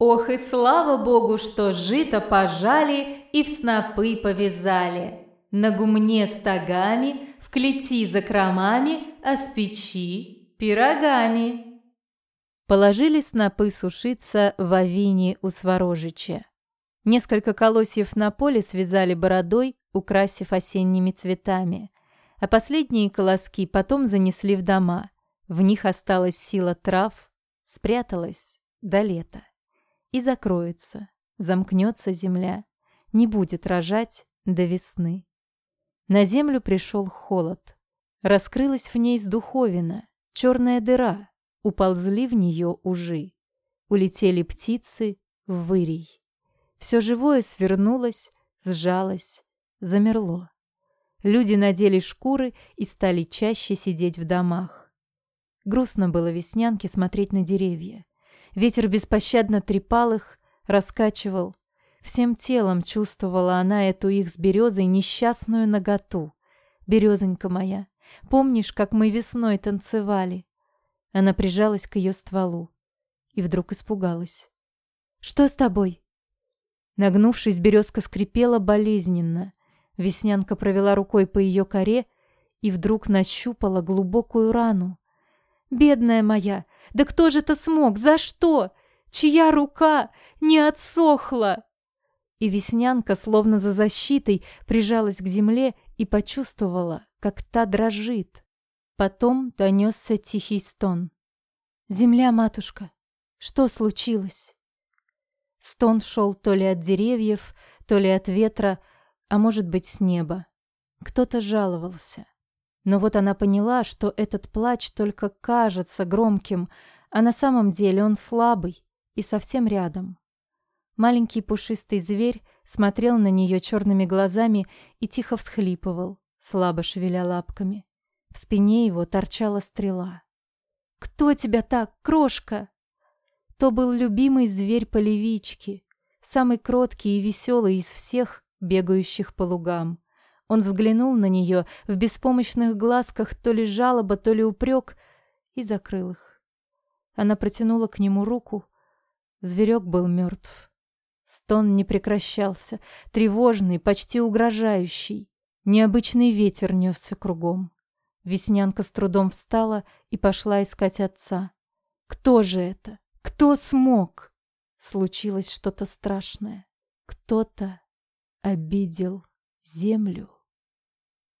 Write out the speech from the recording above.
Ох и слава богу, что жито пожали и в снопы повязали. На гумне стогами, в клети за кромами, а с печи пирогами. Положили снопы сушиться в авине у Сворожича. Несколько колосьев на поле связали бородой, украсив осенними цветами, а последние колоски потом занесли в дома. В них осталась сила трав, спряталась до лета и закроется, замкнется земля, не будет рожать до весны. На землю пришел холод. Раскрылась в ней духовина, черная дыра, уползли в нее ужи. Улетели птицы в вырий. Все живое свернулось, сжалось, замерло. Люди надели шкуры и стали чаще сидеть в домах. Грустно было веснянке смотреть на деревья. Ветер беспощадно трепал их, раскачивал. Всем телом чувствовала она эту их с березой несчастную наготу. «Березонька моя, помнишь, как мы весной танцевали?» Она прижалась к ее стволу и вдруг испугалась. «Что с тобой?» Нагнувшись, березка скрипела болезненно. Веснянка провела рукой по ее коре и вдруг нащупала глубокую рану. «Бедная моя, да кто же это смог? За что? Чья рука не отсохла? И Веснянка, словно за защитой, прижалась к земле и почувствовала, как та дрожит. Потом донесся тихий стон. «Земля, матушка, что случилось?» Стон шел то ли от деревьев, то ли от ветра, а может быть, с неба. Кто-то жаловался. Но вот она поняла, что этот плач только кажется громким, а на самом деле он слабый и совсем рядом. Маленький пушистый зверь смотрел на нее черными глазами и тихо всхлипывал, слабо шевеля лапками. В спине его торчала стрела. «Кто тебя так, крошка?» То был любимый зверь полевички, самый кроткий и веселый из всех, бегающих по лугам. Он взглянул на нее, в беспомощных глазках то ли жалоба, то ли упрек, и закрыл их. Она протянула к нему руку. Зверек был мертв. Стон не прекращался, тревожный, почти угрожающий. Необычный ветер несся кругом. Веснянка с трудом встала и пошла искать отца. Кто же это? Кто смог? Случилось что-то страшное. Кто-то обидел землю.